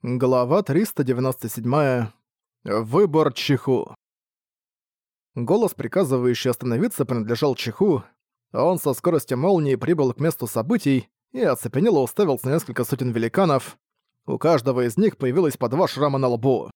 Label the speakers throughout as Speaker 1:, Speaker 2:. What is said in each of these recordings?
Speaker 1: Глава 397. Выбор Чиху. Голос, приказывающий остановиться, принадлежал Чиху, он со скоростью молнии прибыл к месту событий и оцепенело уставился на несколько сотен великанов. У каждого из них появилось по два шрама на лбу.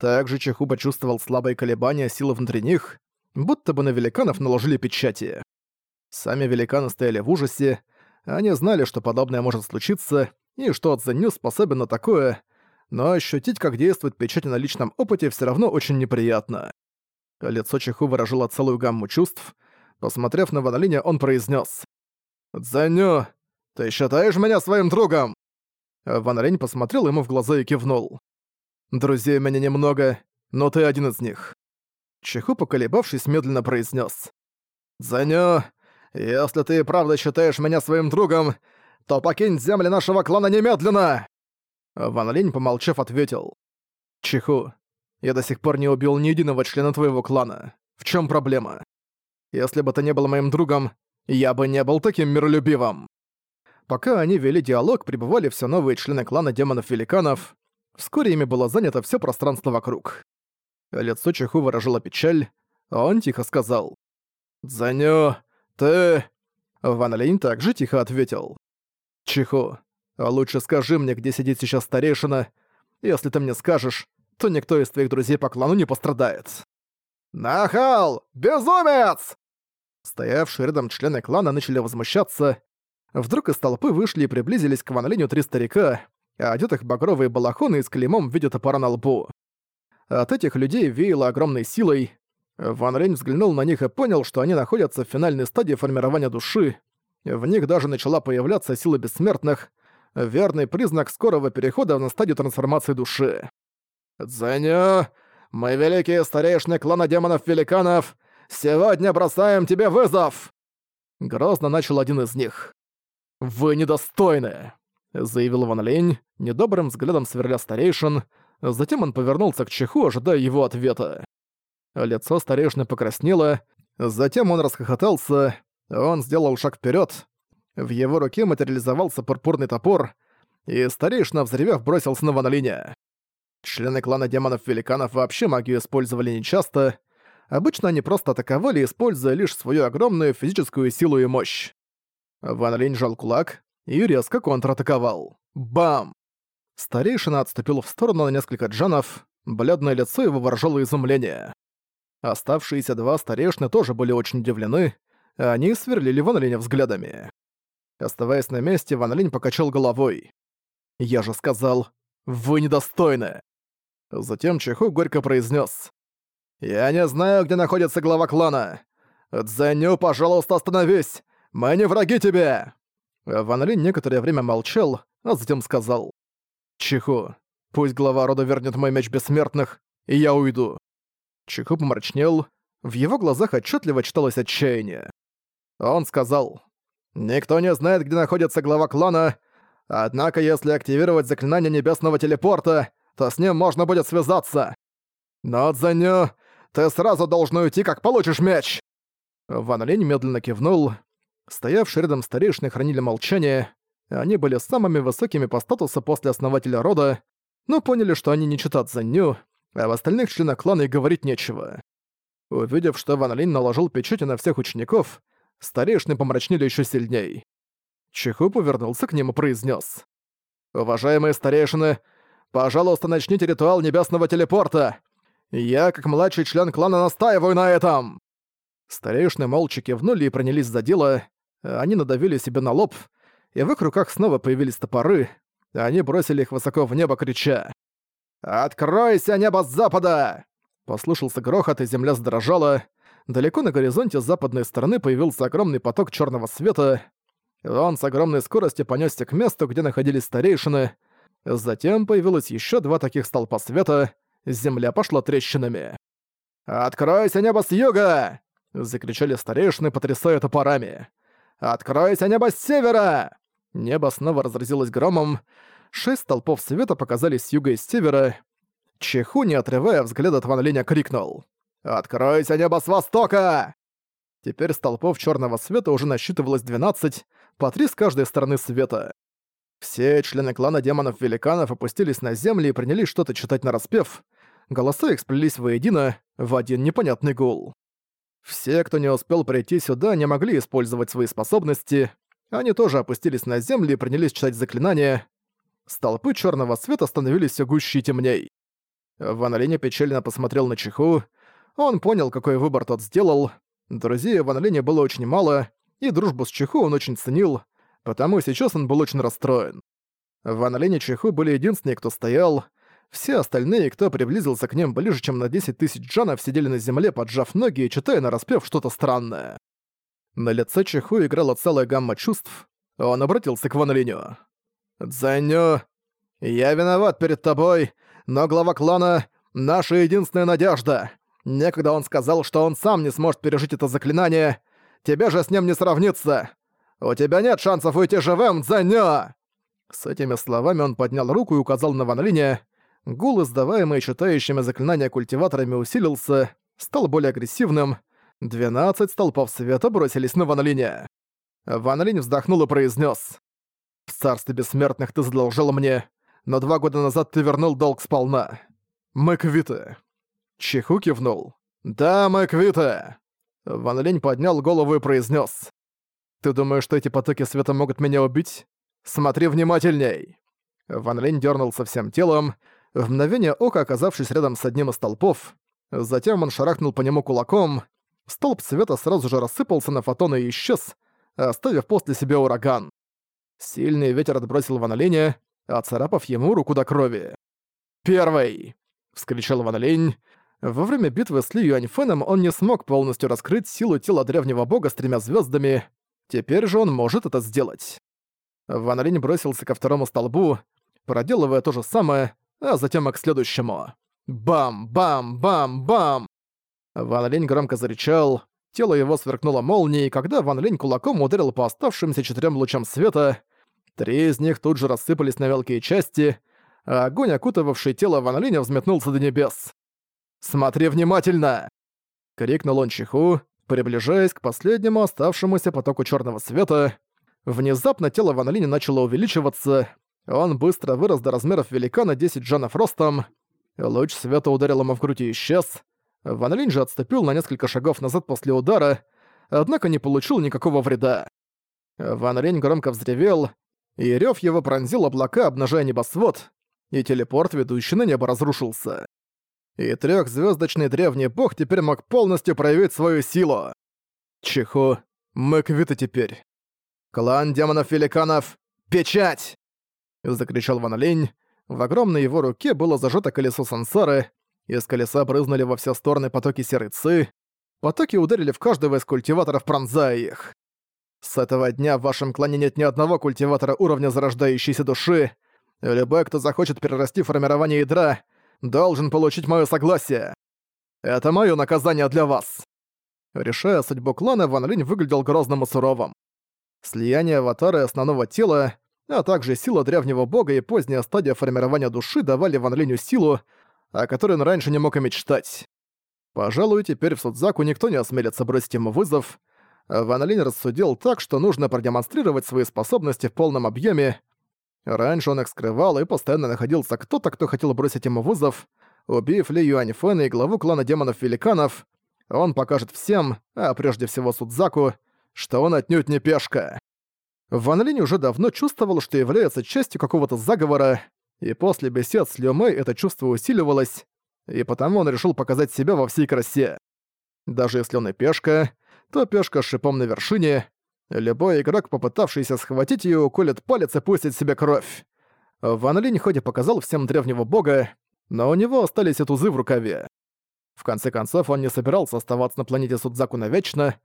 Speaker 1: Также Чиху почувствовал слабые колебания силы внутри них, будто бы на великанов наложили печати. Сами великаны стояли в ужасе, они знали, что подобное может случиться, и что Цзэнью способен на такое, но ощутить, как действует печать на личном опыте, все равно очень неприятно. Лицо Чеху выражало целую гамму чувств. Посмотрев на Ван Линя, он произнес: «Дзэню, ты считаешь меня своим другом?» Ван Линь посмотрел ему в глаза и кивнул. «Друзей у меня немного, но ты один из них». Чеху, поколебавшись, медленно произнес: «Дзэню, если ты правда считаешь меня своим другом, то покинь земли нашего клана немедленно!» Ван Линь, помолчав, ответил. «Чиху, я до сих пор не убил ни единого члена твоего клана. В чем проблема? Если бы ты не был моим другом, я бы не был таким миролюбивым». Пока они вели диалог, прибывали все новые члены клана демонов-великанов. Вскоре ими было занято все пространство вокруг. Лицо Чиху выражало печаль, а он тихо сказал. «Дзаню, ты...» Ван Линь также тихо ответил. «Чиху, а лучше скажи мне, где сидит сейчас старейшина. Если ты мне скажешь, то никто из твоих друзей по клану не пострадает». «Нахал! Безумец!» Стоявшие рядом члены клана начали возмущаться. Вдруг из толпы вышли и приблизились к Ван три старика, одетых в багровые балахоны с клеймом в виде топора на лбу. От этих людей веяло огромной силой. Ван Линь взглянул на них и понял, что они находятся в финальной стадии формирования души. В них даже начала появляться сила бессмертных, верный признак скорого перехода на стадию трансформации души. «Дзэню, мы великие старейшины клана демонов-великанов, сегодня бросаем тебе вызов!» Грозно начал один из них. «Вы недостойны!» — заявил Ван Лень, недобрым взглядом сверля старейшин, затем он повернулся к Чеху, ожидая его ответа. Лицо старейшины покраснело, затем он расхохотался, он сделал шаг вперед, в его руке материализовался пурпурный топор, и старейшина, взревев, бросился на Ванолиня. Члены клана демонов-великанов вообще магию использовали нечасто. Обычно они просто атаковали, используя лишь свою огромную физическую силу и мощь. Ван жал кулак и резко контратаковал. Бам! Старейшина отступил в сторону на несколько джанов, бледное лицо его выражало изумление. Оставшиеся два старейшины тоже были очень удивлены, они сверлили Ван Линя взглядами. Оставаясь на месте, Ван Линь покачал головой. «Я же сказал, вы недостойны!» Затем Чеху горько произнес: «Я не знаю, где находится глава клана. Цзэню, пожалуйста, остановись! Мы не враги тебе!» Ван Линь некоторое время молчал, а затем сказал. «Чиху, пусть глава рода вернет мой меч бессмертных, и я уйду». Чиху помрачнел, в его глазах отчетливо читалось отчаяние. Он сказал, Никто не знает, где находится глава клана, однако если активировать заклинание небесного телепорта, то с ним можно будет связаться. Но, Цзэню, ты сразу должен уйти, как получишь меч!» Ван Линь медленно кивнул. Стоявшие рядом старейшины хранили молчание. Они были самыми высокими по статусу после основателя рода, но поняли, что они не читают Цзэню, а в остальных членах клана и говорить нечего. Увидев, что Ван Линь наложил печати на всех учеников, старейшины помрачнели еще сильней. Чиху повернулся к ним и произнес: «Уважаемые старейшины, пожалуйста, начните ритуал небесного телепорта. Я, как младший член клана, настаиваю на этом!» Старейшины молча кивнули и принялись за дело. Они надавили себе на лоб, и в их руках снова появились топоры. Они бросили их высоко в небо, крича. «Откройся, небо с запада!» Послышался грохот, и земля задрожала. Далеко на горизонте с западной стороны появился огромный поток черного света. Он с огромной скоростью понесся к месту, где находились старейшины. Затем появилось еще два таких столпа света. Земля пошла трещинами. «Откройся небо с юга!» — закричали старейшины, потрясая топорами. «Откройся небо с севера!» Небо снова разразилось громом. Шесть столпов света показались с юга и с севера. Чеху, не отрывая взгляд от Ван Линя, крикнул. «Откройся небо с востока!» Теперь столпов черного света уже насчитывалось 12, по три с каждой стороны света. Все члены клана демонов-великанов опустились на землю и принялись что-то читать на распев. Голоса их сплелись воедино в один непонятный гул. Все, кто не успел прийти сюда, не могли использовать свои способности. Они тоже опустились на землю и принялись читать заклинания. Столпы черного света становились все гуще и темней. Ван печально посмотрел на Чиху. Он понял, какой выбор тот сделал. Друзей Ван Линя было очень мало, и дружбу с Чиху он очень ценил, потому сейчас он был очень расстроен. Ван Линь и Чиху были единственные, кто стоял. Все остальные, кто приблизился к ним ближе, чем на 10 тысяч джанов, сидели на земле, поджав ноги и читая на распев что-то странное. На лице Чиху играла целая гамма чувств. Он обратился к Ван Линю. «Дзэню, я виноват перед тобой, но глава клана — наша единственная надежда. Некогда он сказал, что он сам не сможет пережить это заклинание. Тебе же с ним не сравниться. У тебя нет шансов уйти живым, Дзэню!» С этими словами он поднял руку и указал на Ван Линя. Гул, издаваемый читающими заклинания культиваторами, усилился, стал более агрессивным. Двенадцать столпов света бросились на Ван Линя. Ван Линь вздохнул и произнес: «В царстве бессмертных ты задолжал мне, но два года назад ты вернул долг сполна. Мы квиты». Чиху кивнул. «Да, мы квиты!» Ван Линь поднял голову и произнес: «Ты думаешь, что эти потоки света могут меня убить? Смотри внимательней!» Ван Линь дернулся всем телом, в мгновение ока оказавшись рядом с одним из столпов. Затем он шарахнул по нему кулаком. Столб света сразу же рассыпался на фотоны и исчез, оставив после себя ураган. Сильный ветер отбросил Ван Линя, оцарапав ему руку до крови. «Первый!» — вскричал Ван Линь. Во время битвы с Ли Юаньфеном он не смог полностью раскрыть силу тела древнего бога с тремя звездами. Теперь же он может это сделать. Ван Линь бросился ко второму столбу, проделывая то же самое, а затем и к следующему. Бам-бам-бам-бам! Ван Линь громко зарычал, тело его сверкнуло молнией, когда Ван Линь кулаком ударил по оставшимся четырем лучам света. Три из них тут же рассыпались на мелкие части, а огонь, окутывавший тело Ван Линя, взметнулся до небес. «Смотри внимательно!» — крикнул он Чиху, приближаясь к последнему оставшемуся потоку черного света. Внезапно тело Ван Линя начало увеличиваться, он быстро вырос до размеров великана 10 джанов ростом. Луч света ударил ему в грудь и исчез. Ван Линь же отступил на несколько шагов назад после удара, однако не получил никакого вреда. Ван Линь громко взревел, и рёв его пронзил облака, обнажая небосвод, и телепорт, ведущий на небо, разрушился. И трёхзвёздочный древний бог теперь мог полностью проявить свою силу. Чиху, мы квиты теперь. Клан демонов-великанов, печать! закричал Ван Лень. В огромной его руке было зажато колесо сансары, из колеса брызнули во все стороны потоки серой ци. Потоки ударили в каждого из культиваторов, пронзая их. С этого дня в вашем клане нет ни одного культиватора уровня зарождающейся души. Любой, кто захочет перерасти формирование ядра, должен получить мое согласие. Это мое наказание для вас. Решая судьбу клана, Ван Линь выглядел грозным и суровым. Слияние аватара и основного тела а также сила древнего бога и поздняя стадия формирования души давали Ван Линю силу, о которой он раньше не мог и мечтать. Пожалуй, теперь в Судзаку никто не осмелится бросить ему вызов. Ван Линь рассудил так, что нужно продемонстрировать свои способности в полном объеме. Раньше он их скрывал и постоянно находился кто-то, кто хотел бросить ему вызов. Убив Ли Юаньфэна и главу клана демонов-великанов, он покажет всем, а прежде всего Судзаку, что он отнюдь не пешка. Ван Линь уже давно чувствовал, что является частью какого-то заговора, и после бесед с Лё Мэй это чувство усиливалось, и потому он решил показать себя во всей красе. Даже если он и пешка, то пешка с шипом на вершине. Любой игрок, попытавшийся схватить её, уколет палец и пустит себе кровь. Ван Линь хоть и показал всем древнего бога, но у него остались и тузы в рукаве. В конце концов, он не собирался оставаться на планете Судзаку навечно.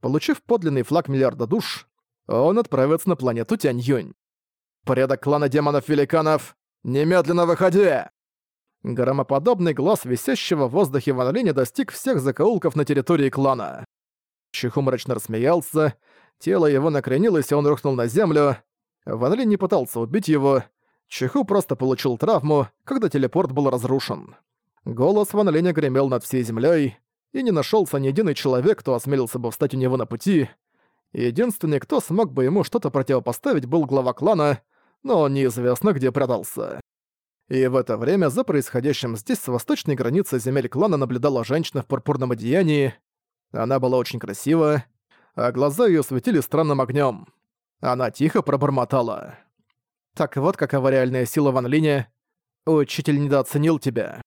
Speaker 1: Получив подлинный флаг миллиарда душ, он отправится на планету Тянь-Юнь. «Порядок клана демонов-великанов! Немедленно выходи!» Громоподобный глаз висящего в воздухе Ван Линя достиг всех закоулков на территории клана. Чиху мрачно рассмеялся, тело его накренилось, и он рухнул на землю. Ван Линь не пытался убить его, Чиху просто получил травму, когда телепорт был разрушен. Голос Ван Линя гремел над всей землей, и не нашелся ни единый человек, кто осмелился бы встать у него на пути. Единственный, кто смог бы ему что-то противопоставить, был глава клана, но неизвестно, где продался. И в это время за происходящим здесь с восточной границы земель клана наблюдала женщина в пурпурном одеянии. Она была очень красива, а глаза ее светили странным огнем. Она тихо пробормотала. «Так вот какова реальная сила Ван Линя. Учитель недооценил тебя».